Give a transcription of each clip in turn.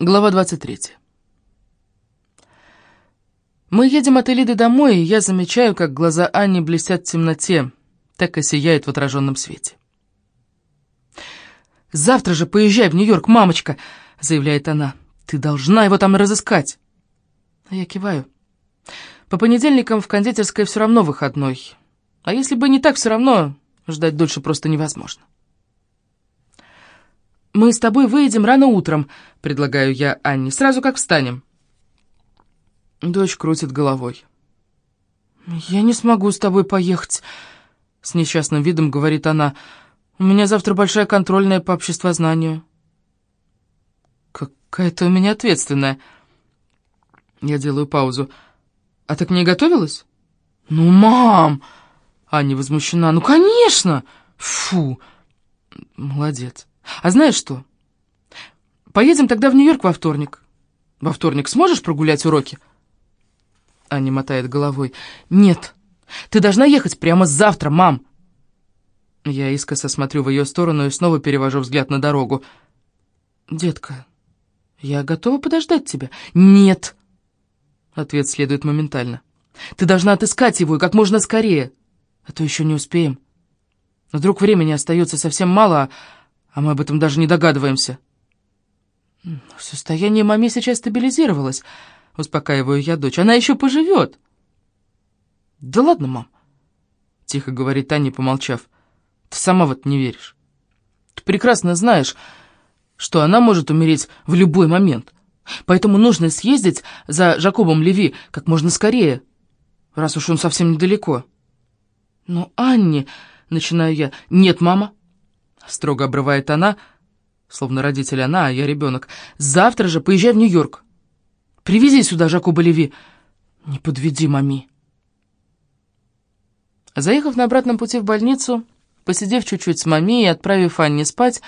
Глава 23. Мы едем от Элиды домой, и я замечаю, как глаза Анни блестят в темноте, так и сияют в отраженном свете. «Завтра же поезжай в Нью-Йорк, мамочка!» — заявляет она. «Ты должна его там разыскать!» А я киваю. По понедельникам в кондитерской все равно выходной. А если бы не так, все равно ждать дольше просто невозможно. «Мы с тобой выедем рано утром», — предлагаю я Анне, — «сразу как встанем». Дочь крутит головой. «Я не смогу с тобой поехать», — с несчастным видом говорит она. «У меня завтра большая контрольная по обществознанию». «Какая ты у меня ответственная». Я делаю паузу. «А ты к ней готовилась?» «Ну, мам!» Аня возмущена. «Ну, конечно!» «Фу!» «Молодец!» А знаешь что? Поедем тогда в Нью-Йорк во вторник. Во вторник сможешь прогулять уроки? Аня мотает головой. Нет, ты должна ехать прямо завтра, мам. Я искоса смотрю в ее сторону и снова перевожу взгляд на дорогу. Детка, я готова подождать тебя. Нет. Ответ следует моментально. Ты должна отыскать его и как можно скорее, а то еще не успеем. Вдруг времени остается совсем мало, а а мы об этом даже не догадываемся. Состояние маме сейчас стабилизировалось, успокаиваю я дочь. Она еще поживет. Да ладно, мам, тихо говорит Таня, помолчав. Ты сама в это не веришь. Ты прекрасно знаешь, что она может умереть в любой момент. Поэтому нужно съездить за Жакобом Леви как можно скорее, раз уж он совсем недалеко. Но Анне, начинаю я, нет, мама, Строго обрывает она, словно родитель она, а я ребенок. Завтра же поезжай в Нью-Йорк. Привези сюда Жакоба Леви. Не подведи, мами. Заехав на обратном пути в больницу, посидев чуть-чуть с мами и отправив Анне спать,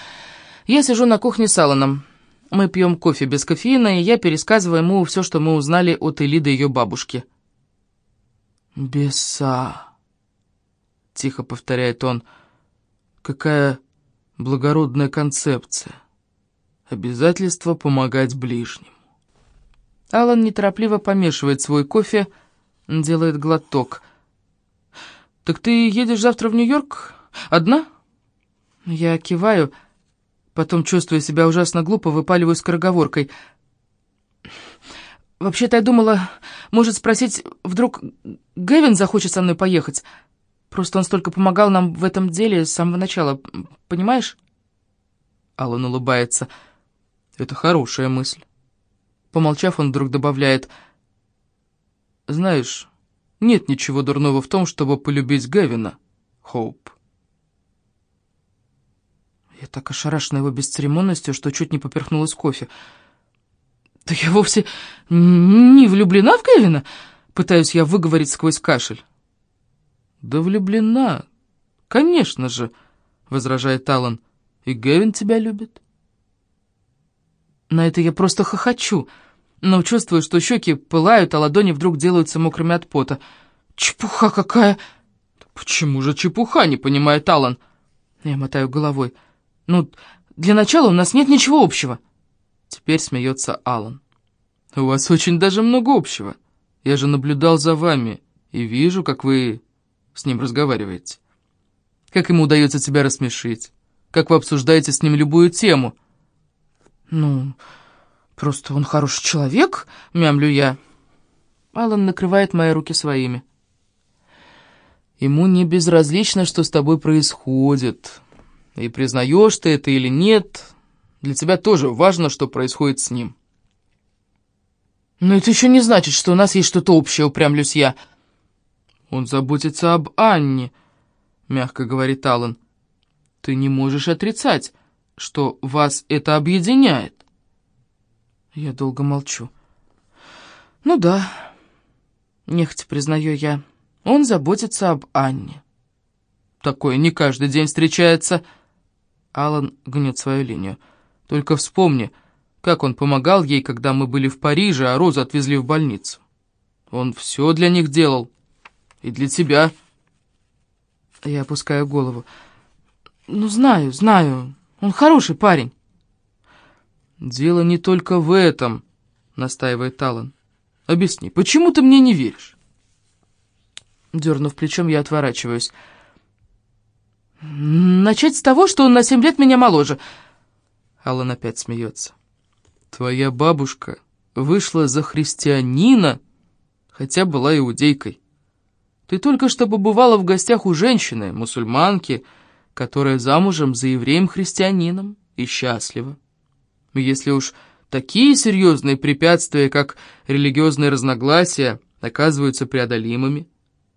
я сижу на кухне с Алланом. Мы пьем кофе без кофеина, и я пересказываю ему все, что мы узнали от Элиды ее бабушки. «Беса», — тихо повторяет он, — «какая благородная концепция. Обязательство помогать ближнему. Алан неторопливо помешивает свой кофе, делает глоток. «Так ты едешь завтра в Нью-Йорк? Одна?» Я киваю, потом, чувствуя себя ужасно глупо, выпаливаю скороговоркой. «Вообще-то я думала, может спросить, вдруг Гэвин захочет со мной поехать?» Просто он столько помогал нам в этом деле с самого начала, понимаешь?» Аллан улыбается. «Это хорошая мысль». Помолчав, он вдруг добавляет. «Знаешь, нет ничего дурного в том, чтобы полюбить Гевина, Хоуп». Я так ошарашена его бесцеремонностью, что чуть не поперхнулась кофе. «Да я вовсе не влюблена в Гевина!» Пытаюсь я выговорить сквозь кашель. «Да влюблена, конечно же», — возражает Алан. «И Гевин тебя любит». На это я просто хохочу, но чувствую, что щеки пылают, а ладони вдруг делаются мокрыми от пота. «Чепуха какая!» «Почему же чепуха?» — не понимает Алан. Я мотаю головой. «Ну, для начала у нас нет ничего общего». Теперь смеется Алан. «У вас очень даже много общего. Я же наблюдал за вами и вижу, как вы с ним разговариваете? Как ему удается тебя рассмешить? Как вы обсуждаете с ним любую тему?» «Ну, просто он хороший человек», — мямлю я. Алан накрывает мои руки своими. «Ему не безразлично, что с тобой происходит. И признаешь ты это или нет, для тебя тоже важно, что происходит с ним». «Но это еще не значит, что у нас есть что-то общее», — упрямлюсь я. Он заботится об Анне, мягко говорит Алан. Ты не можешь отрицать, что вас это объединяет. Я долго молчу. Ну да, нехотя признаю я, он заботится об Анне. Такое не каждый день встречается. Алан гнет свою линию. Только вспомни, как он помогал ей, когда мы были в Париже, а Розу отвезли в больницу. Он все для них делал. И для тебя. Я опускаю голову. Ну, знаю, знаю. Он хороший парень. «Дело не только в этом», — настаивает Талан. «Объясни, почему ты мне не веришь?» Дернув плечом, я отворачиваюсь. «Начать с того, что он на семь лет меня моложе». Аллан опять смеется. «Твоя бабушка вышла за христианина, хотя была иудейкой. Ты только что побывала в гостях у женщины, мусульманки, которая замужем за евреем-христианином и счастлива. Если уж такие серьезные препятствия, как религиозные разногласия, оказываются преодолимыми,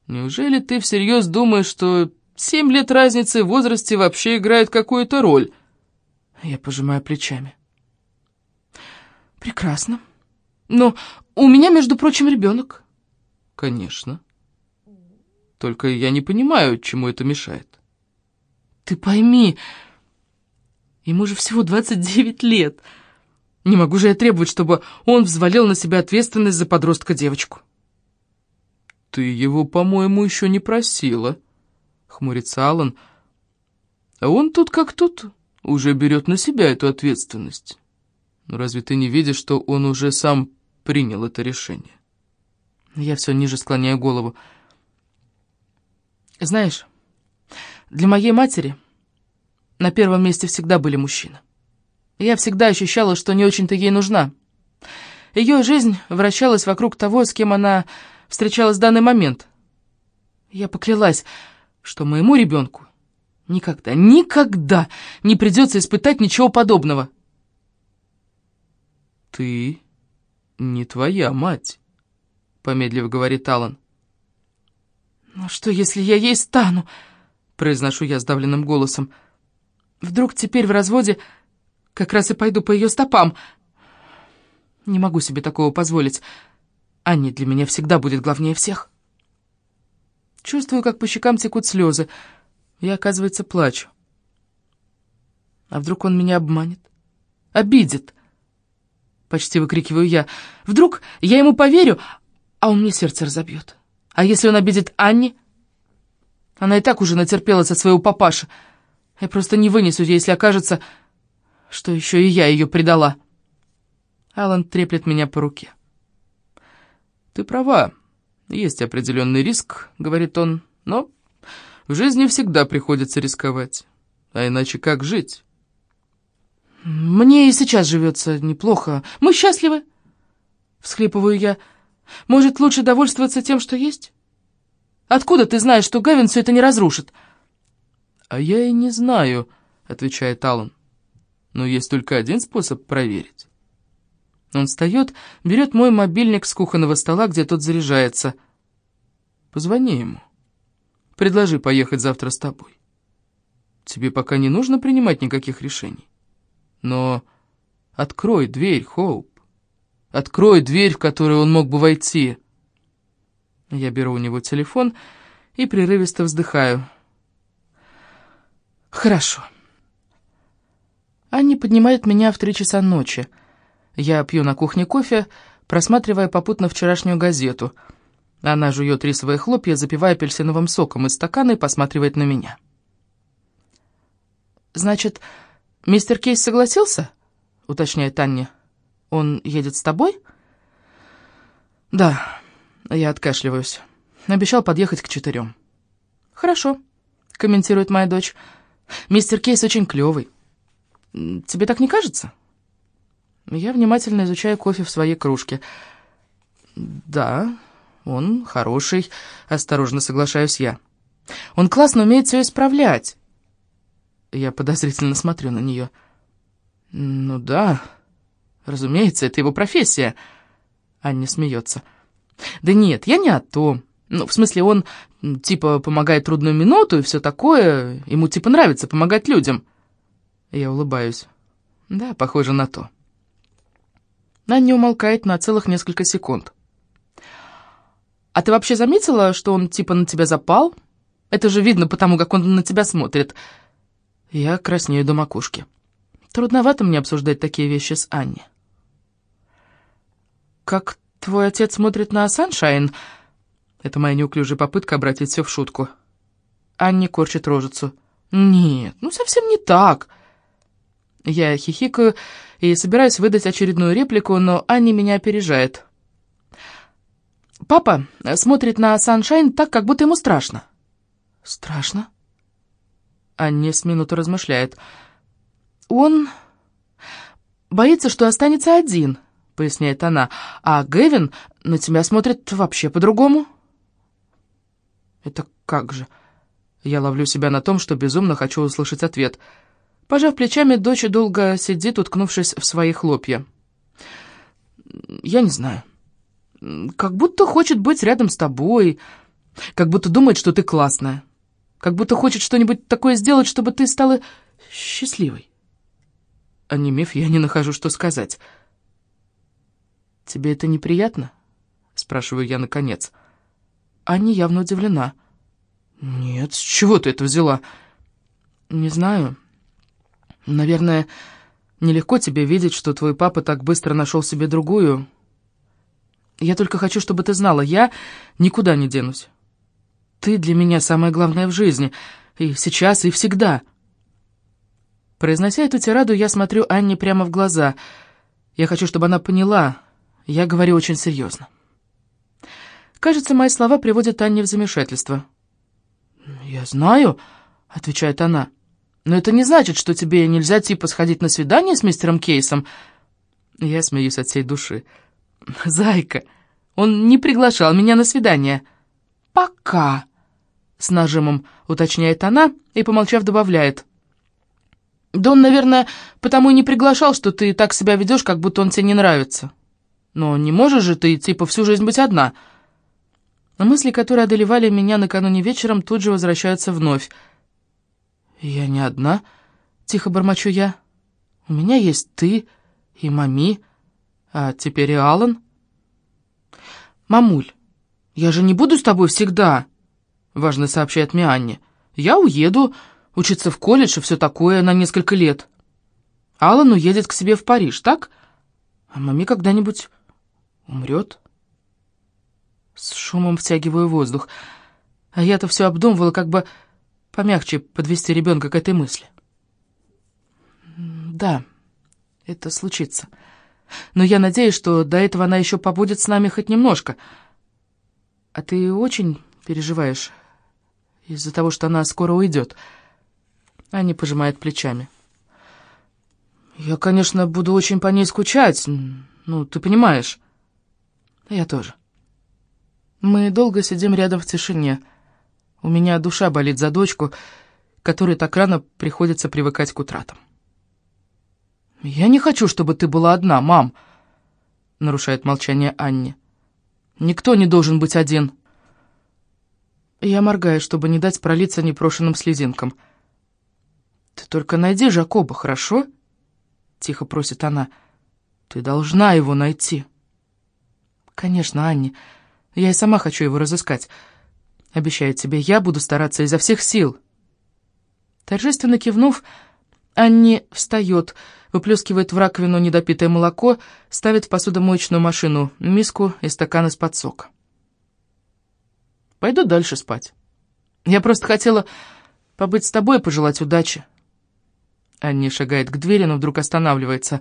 неужели ты всерьез думаешь, что семь лет разницы в возрасте вообще играет какую-то роль?» Я пожимаю плечами. «Прекрасно. Но у меня, между прочим, ребенок». «Конечно. Только я не понимаю, чему это мешает». «Ты пойми, ему же всего 29 лет. Не могу же я требовать, чтобы он взвалил на себя ответственность за подростка-девочку». «Ты его, по-моему, еще не просила», — хмурится Аллан. «А он тут как тут, уже берет на себя эту ответственность. Но разве ты не видишь, что он уже сам принял это решение?» Я все ниже склоняю голову. Знаешь, для моей матери на первом месте всегда были мужчины. Я всегда ощущала, что не очень-то ей нужна. Ее жизнь вращалась вокруг того, с кем она встречалась в данный момент. Я поклялась, что моему ребенку никогда, никогда не придется испытать ничего подобного. «Ты не твоя мать», — помедлив говорит Алан. «Ну что, если я ей стану?» — произношу я сдавленным голосом. «Вдруг теперь в разводе как раз и пойду по ее стопам. Не могу себе такого позволить. Анни для меня всегда будет главнее всех». Чувствую, как по щекам текут слезы. Я, оказывается, плачу. А вдруг он меня обманет? Обидит? Почти выкрикиваю я. Вдруг я ему поверю, а он мне сердце разобьет. А если он обидит Анни? Она и так уже натерпелась от своего папаши. Я просто не вынесу, если окажется, что еще и я ее предала. Алан треплет меня по руке. «Ты права, есть определенный риск», — говорит он, — «но в жизни всегда приходится рисковать. А иначе как жить?» «Мне и сейчас живется неплохо. Мы счастливы!» Всхлипываю я. «Может, лучше довольствоваться тем, что есть? Откуда ты знаешь, что Гавин все это не разрушит?» «А я и не знаю», — отвечает Аллан. «Но есть только один способ проверить». Он встает, берет мой мобильник с кухонного стола, где тот заряжается. «Позвони ему. Предложи поехать завтра с тобой. Тебе пока не нужно принимать никаких решений». Но открой дверь, Хоуп. Открой дверь, в которую он мог бы войти. Я беру у него телефон и прерывисто вздыхаю. Хорошо. Анни поднимает меня в три часа ночи. Я пью на кухне кофе, просматривая попутно вчерашнюю газету. Она жует рисовые хлопья, запивая апельсиновым соком из стакана и посматривает на меня. «Значит, «Мистер Кейс согласился?» — уточняет Таня. «Он едет с тобой?» «Да», — я откашливаюсь. Обещал подъехать к четырем. «Хорошо», — комментирует моя дочь. «Мистер Кейс очень клевый. Тебе так не кажется?» Я внимательно изучаю кофе в своей кружке. «Да, он хороший», — осторожно соглашаюсь я. «Он классно умеет все исправлять». Я подозрительно смотрю на нее. «Ну да, разумеется, это его профессия». Аня смеется. «Да нет, я не о том. Ну, в смысле, он, типа, помогает трудную минуту и все такое. Ему, типа, нравится помогать людям». Я улыбаюсь. «Да, похоже на то». Аня умолкает на целых несколько секунд. «А ты вообще заметила, что он, типа, на тебя запал? Это же видно потому, как он на тебя смотрит». Я краснею до макушки. Трудновато мне обсуждать такие вещи с Анни. «Как твой отец смотрит на Саншайн?» Это моя неуклюжая попытка обратить все в шутку. Анни корчит рожицу. «Нет, ну совсем не так». Я хихикаю и собираюсь выдать очередную реплику, но Анни меня опережает. Папа смотрит на Саншайн так, как будто ему страшно. Страшно? Анни с минуту размышляет. Он боится, что останется один, поясняет она, а Гэвин на тебя смотрит вообще по-другому. Это как же? Я ловлю себя на том, что безумно хочу услышать ответ. Пожав плечами, дочь долго сидит, уткнувшись в свои хлопья. Я не знаю. Как будто хочет быть рядом с тобой, как будто думает, что ты классная, как будто хочет что-нибудь такое сделать, чтобы ты стала счастливой. Онемев, я не нахожу, что сказать. «Тебе это неприятно?» — спрашиваю я наконец. Аня явно удивлена. «Нет, с чего ты это взяла?» «Не знаю. Наверное, нелегко тебе видеть, что твой папа так быстро нашел себе другую...» Я только хочу, чтобы ты знала, я никуда не денусь. Ты для меня самое главное в жизни, и сейчас, и всегда. Произнося эту тираду, я смотрю Анне прямо в глаза. Я хочу, чтобы она поняла, я говорю очень серьезно. Кажется, мои слова приводят Анне в замешательство. «Я знаю», — отвечает она, — «но это не значит, что тебе нельзя типа сходить на свидание с мистером Кейсом». Я смеюсь от всей души. «Зайка, он не приглашал меня на свидание». «Пока», — с нажимом уточняет она и, помолчав, добавляет. «Да он, наверное, потому и не приглашал, что ты так себя ведешь, как будто он тебе не нравится. Но не можешь же ты, типа, всю жизнь быть одна». Но мысли, которые одолевали меня накануне вечером, тут же возвращаются вновь. «Я не одна», — тихо бормочу я. «У меня есть ты и мами, а теперь и Алан». «Мамуль, я же не буду с тобой всегда», — важно сообщает мне Анне. «Я уеду учиться в колледж и все такое на несколько лет. Алан уедет к себе в Париж, так? А маме когда-нибудь умрет?» С шумом втягиваю воздух. А я-то все обдумывала, как бы помягче подвести ребенка к этой мысли. «Да, это случится». Но я надеюсь, что до этого она еще побудет с нами хоть немножко. А ты очень переживаешь из-за того, что она скоро уйдет?» Аня пожимает плечами. «Я, конечно, буду очень по ней скучать, ну, ты понимаешь. Я тоже. Мы долго сидим рядом в тишине. У меня душа болит за дочку, которой так рано приходится привыкать к утратам. «Я не хочу, чтобы ты была одна, мам», — нарушает молчание Анни. «Никто не должен быть один». Я моргаю, чтобы не дать пролиться непрошенным слезинкам. «Ты только найди Жакоба, хорошо?» — тихо просит она. «Ты должна его найти». «Конечно, Анни. Я и сама хочу его разыскать. Обещаю тебе, я буду стараться изо всех сил». Торжественно кивнув, Анни встает, — выплескивает в раковину недопитое молоко, ставит в посудомоечную машину миску и стакан из-под сока. Пойду дальше спать. Я просто хотела побыть с тобой и пожелать удачи. Анни шагает к двери, но вдруг останавливается.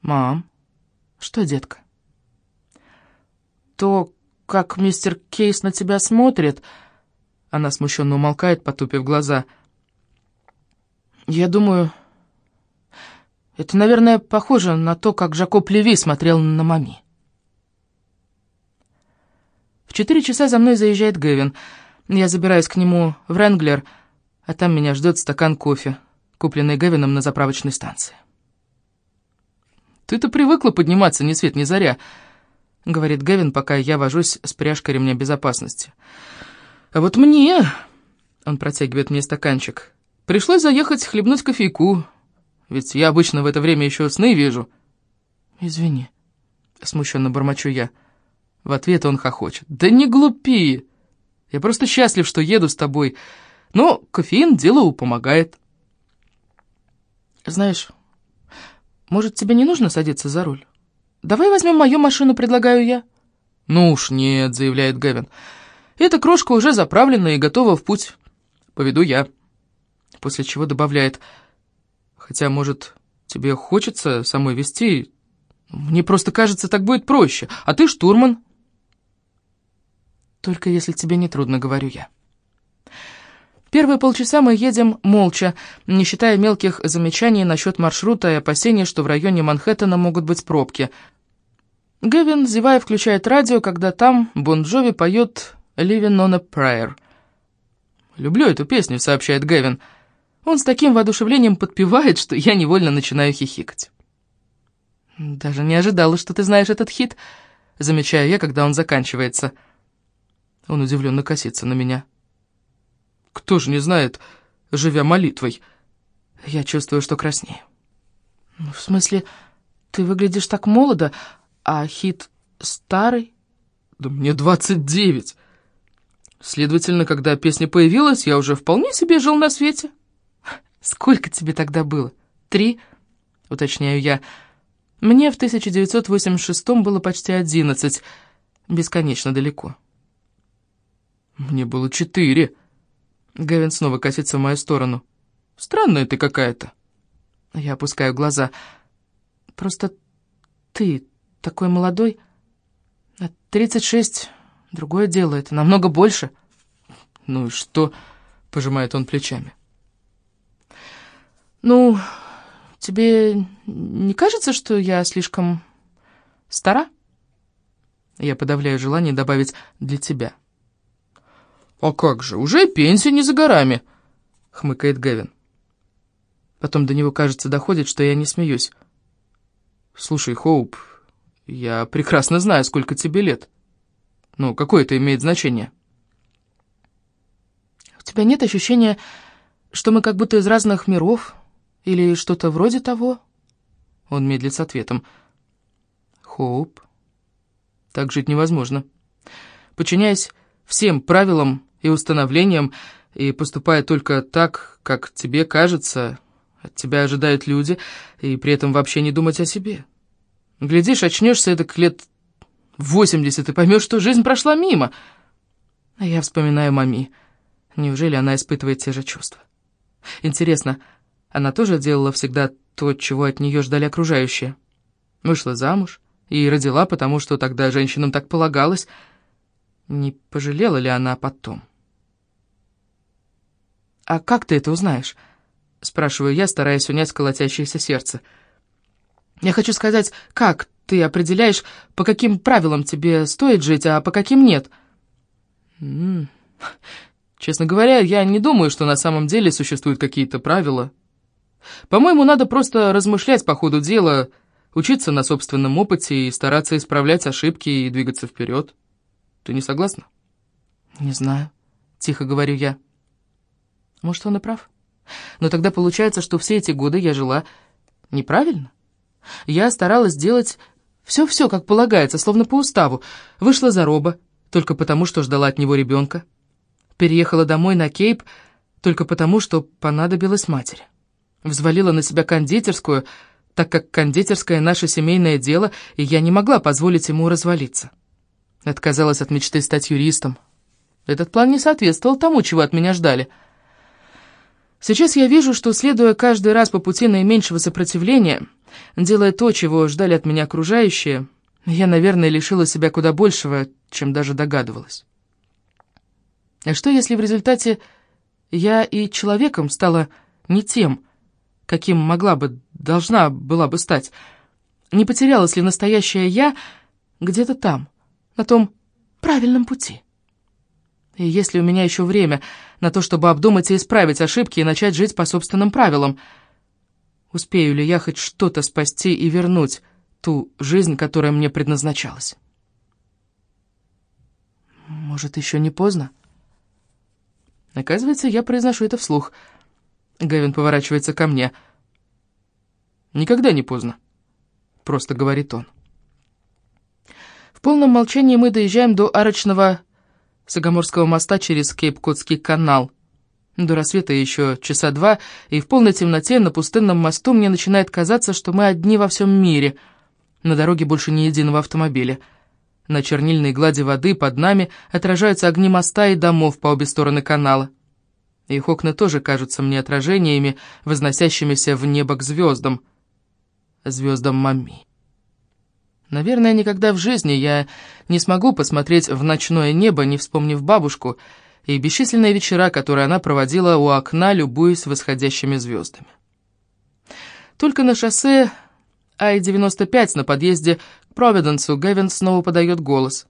«Мам, что, детка?» «То, как мистер Кейс на тебя смотрит...» Она смущенно умолкает, потупив глаза. «Я думаю, это, наверное, похоже на то, как Жакоб Леви смотрел на мами. В четыре часа за мной заезжает Гэвин. Я забираюсь к нему в Ренглер, а там меня ждет стакан кофе, купленный Гэвином на заправочной станции. «Ты-то привыкла подниматься ни свет ни заря», — говорит Гэвин, пока я вожусь с пряжкой ремня безопасности. «А вот мне...» — он протягивает мне стаканчик. «Пришлось заехать хлебнуть кофейку, ведь я обычно в это время еще сны вижу». «Извини», — смущенно бормочу я. В ответ он хохочет. «Да не глупи! Я просто счастлив, что еду с тобой. Но кофеин делу помогает». «Знаешь, может, тебе не нужно садиться за руль? Давай возьмем мою машину, предлагаю я». «Ну уж нет», — заявляет Гевин. «Эта крошка уже заправлена и готова в путь. Поведу я». После чего добавляет... Хотя, может, тебе хочется самой вести? Мне просто кажется, так будет проще. А ты штурман. Только если тебе не трудно, говорю я. Первые полчаса мы едем молча, не считая мелких замечаний насчет маршрута и опасений, что в районе Манхэттена могут быть пробки. Гэвин, зевая, включает радио, когда там Бон Джови поет «Living on a Prayer». «Люблю эту песню», — сообщает Гэвин. Он с таким воодушевлением подпевает, что я невольно начинаю хихикать. «Даже не ожидала, что ты знаешь этот хит», — замечаю я, когда он заканчивается. Он удивленно косится на меня. Кто же не знает, живя молитвой? Я чувствую, что краснею. Ну, в смысле, ты выглядишь так молодо, а хит старый? Да мне двадцать девять. Следовательно, когда песня появилась, я уже вполне себе жил на свете. Сколько тебе тогда было? Три? Уточняю я. Мне в 1986 было почти одиннадцать, бесконечно далеко. Мне было четыре. Гевин снова косится в мою сторону. «Странная ты какая-то». Я опускаю глаза. «Просто ты такой молодой. А 36 — другое дело, это намного больше». «Ну и что?» — пожимает он плечами. «Ну, тебе не кажется, что я слишком стара?» Я подавляю желание добавить «для тебя». «А как же, уже пенсия не за горами», — хмыкает Гэвин. Потом до него, кажется, доходит, что я не смеюсь. «Слушай, Хоуп, я прекрасно знаю, сколько тебе лет. Ну, какое это имеет значение?» «У тебя нет ощущения, что мы как будто из разных миров или что-то вроде того?» Он медлит с ответом. «Хоуп, так жить невозможно. Подчиняясь всем правилам и установлением, и поступая только так, как тебе кажется, от тебя ожидают люди, и при этом вообще не думать о себе. Глядишь, очнешься к лет восемьдесят и поймешь, что жизнь прошла мимо. А я вспоминаю мами. Неужели она испытывает те же чувства? Интересно, она тоже делала всегда то, чего от нее ждали окружающие? Вышла замуж и родила, потому что тогда женщинам так полагалось. Не пожалела ли она потом? «А как ты это узнаешь?» — спрашиваю я, стараясь унять колотящееся сердце. «Я хочу сказать, как ты определяешь, по каким правилам тебе стоит жить, а по каким нет?» М -м Честно говоря, я не думаю, что на самом деле существуют какие-то правила. По-моему, надо просто размышлять по ходу дела, учиться на собственном опыте и стараться исправлять ошибки и двигаться вперед. Ты не согласна?» «Не знаю», — тихо говорю я. Может, он и прав. Но тогда получается, что все эти годы я жила неправильно. Я старалась делать все-все, как полагается, словно по уставу. Вышла за Роба, только потому, что ждала от него ребенка. Переехала домой на Кейп, только потому, что понадобилась матери. Взвалила на себя кондитерскую, так как кондитерское — наше семейное дело, и я не могла позволить ему развалиться. Отказалась от мечты стать юристом. Этот план не соответствовал тому, чего от меня ждали — Сейчас я вижу, что, следуя каждый раз по пути наименьшего сопротивления, делая то, чего ждали от меня окружающие, я, наверное, лишила себя куда большего, чем даже догадывалась. А что, если в результате я и человеком стала не тем, каким могла бы, должна была бы стать? Не потерялась ли настоящая я где-то там, на том правильном пути? И есть ли у меня еще время на то, чтобы обдумать и исправить ошибки и начать жить по собственным правилам? Успею ли я хоть что-то спасти и вернуть ту жизнь, которая мне предназначалась? Может, еще не поздно? Оказывается, я произношу это вслух. Гавин поворачивается ко мне. «Никогда не поздно», — просто говорит он. В полном молчании мы доезжаем до арочного Сагаморского моста через Кейп-Котский канал. До рассвета еще часа два, и в полной темноте на пустынном мосту мне начинает казаться, что мы одни во всем мире. На дороге больше ни единого автомобиля. На чернильной глади воды под нами отражаются огни моста и домов по обе стороны канала. Их окна тоже кажутся мне отражениями, возносящимися в небо к звездам. Звездам Мами. Наверное, никогда в жизни я не смогу посмотреть в ночное небо, не вспомнив бабушку и бесчисленные вечера, которые она проводила у окна, любуясь восходящими звездами. Только на шоссе Ай-95 на подъезде к Провиденсу Гевин снова подает голос.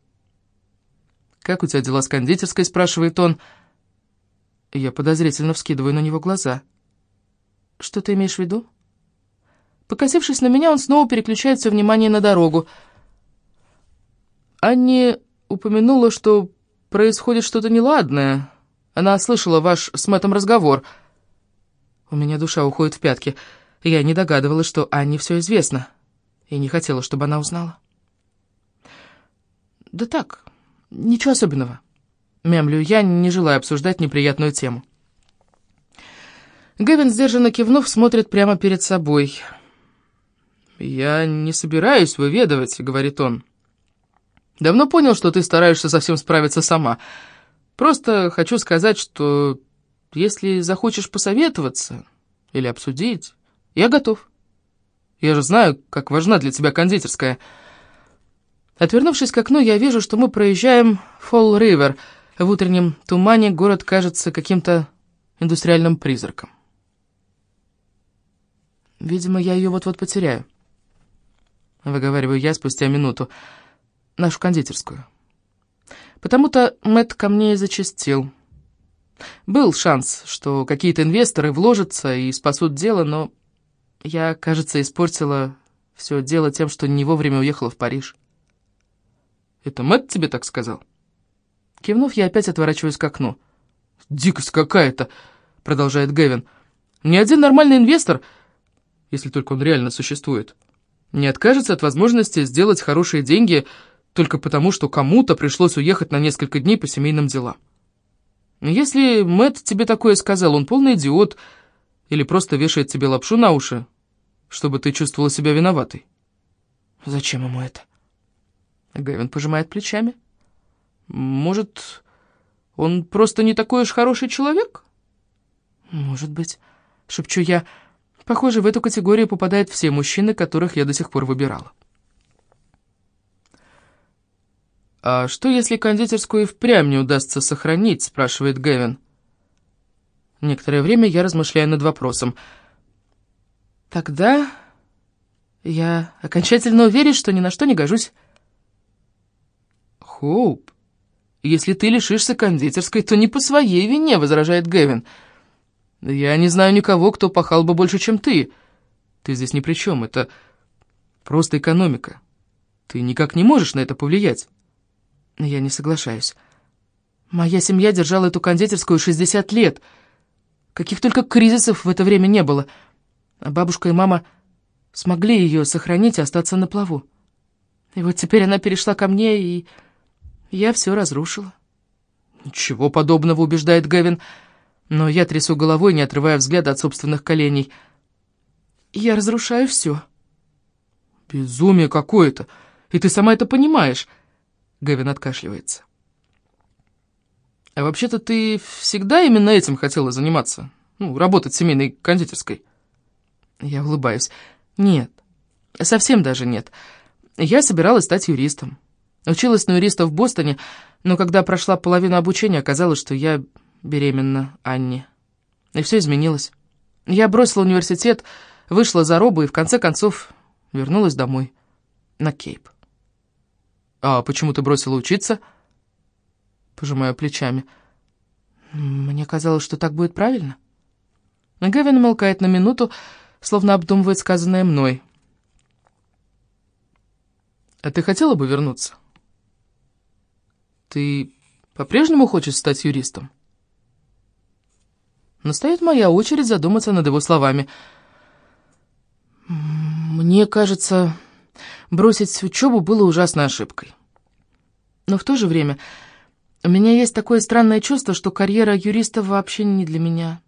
«Как у тебя дела с кондитерской?» — спрашивает он. Я подозрительно вскидываю на него глаза. «Что ты имеешь в виду?» Покосившись на меня, он снова переключает все внимание на дорогу. Анни упомянула, что происходит что-то неладное. Она слышала ваш с Мэттом разговор. У меня душа уходит в пятки. Я не догадывалась, что Анне все известно, и не хотела, чтобы она узнала. «Да так, ничего особенного». Мямлю я, не желаю обсуждать неприятную тему. Гэвин, сдержанно кивнув, смотрит прямо перед собой. «Я не собираюсь выведывать», — говорит он. «Давно понял, что ты стараешься совсем справиться сама. Просто хочу сказать, что если захочешь посоветоваться или обсудить, я готов. Я же знаю, как важна для тебя кондитерская». Отвернувшись к окну, я вижу, что мы проезжаем Фолл-Ривер. В утреннем тумане город кажется каким-то индустриальным призраком. Видимо, я ее вот-вот потеряю. Выговариваю я спустя минуту. Нашу кондитерскую. Потому-то Мэтт ко мне и зачастил. Был шанс, что какие-то инвесторы вложатся и спасут дело, но я, кажется, испортила все дело тем, что не вовремя уехала в Париж. «Это Мэтт тебе так сказал?» Кивнув, я опять отворачиваюсь к окну. «Дикость какая-то!» — продолжает Гэвин. «Ни один нормальный инвестор, если только он реально существует, не откажется от возможности сделать хорошие деньги только потому, что кому-то пришлось уехать на несколько дней по семейным делам. Если Мэтт тебе такое сказал, он полный идиот или просто вешает тебе лапшу на уши, чтобы ты чувствовала себя виноватой. Зачем ему это? Гэвин пожимает плечами. Может, он просто не такой уж хороший человек? Может быть, шепчу я, — Похоже, в эту категорию попадают все мужчины, которых я до сих пор выбирала. «А что, если кондитерскую и впрямь не удастся сохранить?» — спрашивает Гэвин. Некоторое время я размышляю над вопросом. «Тогда я окончательно уверен, что ни на что не гожусь». «Хоуп, если ты лишишься кондитерской, то не по своей вине», — возражает. «Гэвин». Я не знаю никого, кто пахал бы больше, чем ты. Ты здесь ни при чем, это просто экономика. Ты никак не можешь на это повлиять. Я не соглашаюсь. Моя семья держала эту кондитерскую 60 лет. Каких только кризисов в это время не было. А бабушка и мама смогли ее сохранить и остаться на плаву. И вот теперь она перешла ко мне, и я все разрушила. «Ничего подобного», — убеждает Гэвин, — но я трясу головой, не отрывая взгляда от собственных коленей. Я разрушаю все. Безумие какое-то, и ты сама это понимаешь. Гевин откашливается. А вообще-то ты всегда именно этим хотела заниматься? Ну, работать в семейной кондитерской? Я улыбаюсь. Нет, совсем даже нет. Я собиралась стать юристом. Училась на юриста в Бостоне, но когда прошла половину обучения, оказалось, что я беременна Анне. И все изменилось. Я бросила университет, вышла за робу и в конце концов вернулась домой, на Кейп. «А почему ты бросила учиться?» Пожимаю плечами. «Мне казалось, что так будет правильно». Гевин молкает на минуту, словно обдумывает сказанное мной. «А ты хотела бы вернуться? Ты по-прежнему хочешь стать юристом?» Настает моя очередь задуматься над его словами. Мне кажется, бросить учебу было ужасной ошибкой. Но в то же время у меня есть такое странное чувство, что карьера юриста вообще не для меня.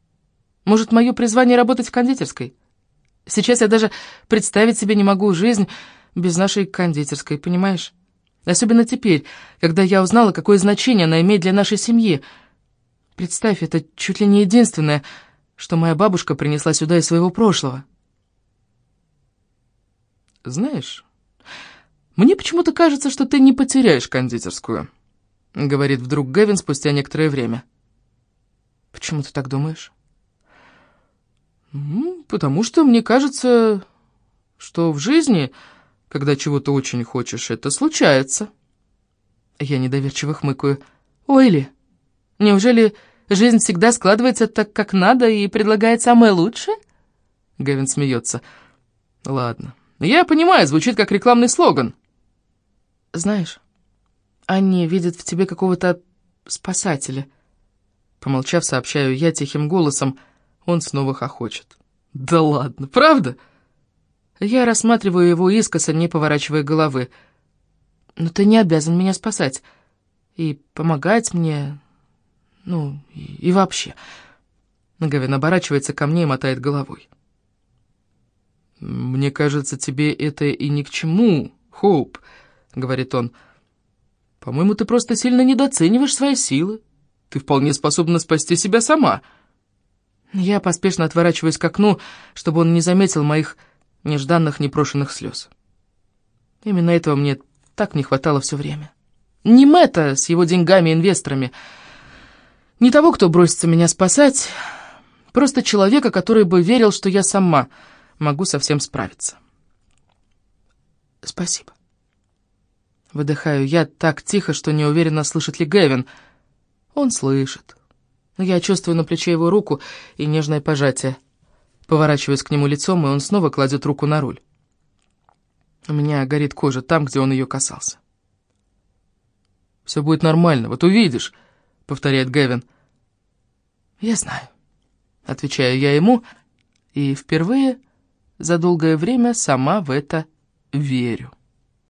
Может, мое призвание работать в кондитерской? Сейчас я даже представить себе не могу жизнь без нашей кондитерской, понимаешь? Особенно теперь, когда я узнала, какое значение она имеет для нашей семьи — Представь, это чуть ли не единственное, что моя бабушка принесла сюда из своего прошлого. Знаешь, мне почему-то кажется, что ты не потеряешь кондитерскую, говорит вдруг Гевин спустя некоторое время. Почему ты так думаешь? Потому что мне кажется, что в жизни, когда чего-то очень хочешь, это случается. Я недоверчиво хмыкаю. Ой ли, неужели жизнь всегда складывается так, как надо, и предлагает самое лучшее? Гевин смеется. Ладно. Я понимаю, звучит как рекламный слоган. Знаешь, они видят в тебе какого-то спасателя. Помолчав, сообщаю я тихим голосом, он снова хохочет. Да ладно, правда? Я рассматриваю его искоса, не поворачивая головы. Но ты не обязан меня спасать. И помогать мне... Ну, и, и вообще... Гавин оборачивается ко мне и мотает головой. «Мне кажется, тебе это и ни к чему, Хоуп», — говорит он. «По-моему, ты просто сильно недооцениваешь свои силы. Ты вполне способна спасти себя сама». Я поспешно отворачиваюсь к окну, чтобы он не заметил моих нежданных непрошенных слез. Именно этого мне так не хватало все время. Не Мэтта с его деньгами и инвесторами, не того, кто бросится меня спасать, просто человека, который бы верил, что я сама могу со всем справиться. Спасибо. Выдыхаю я так тихо, что не уверена, слышит ли Гэвин. Он слышит. Я чувствую на плече его руку и нежное пожатие. Поворачиваюсь к нему лицом, и он снова кладет руку на руль. У меня горит кожа там, где он ее касался. «Все будет нормально, вот увидишь», — повторяет Гэвин. «Я знаю», — отвечаю я ему, и впервые за долгое время сама в это верю.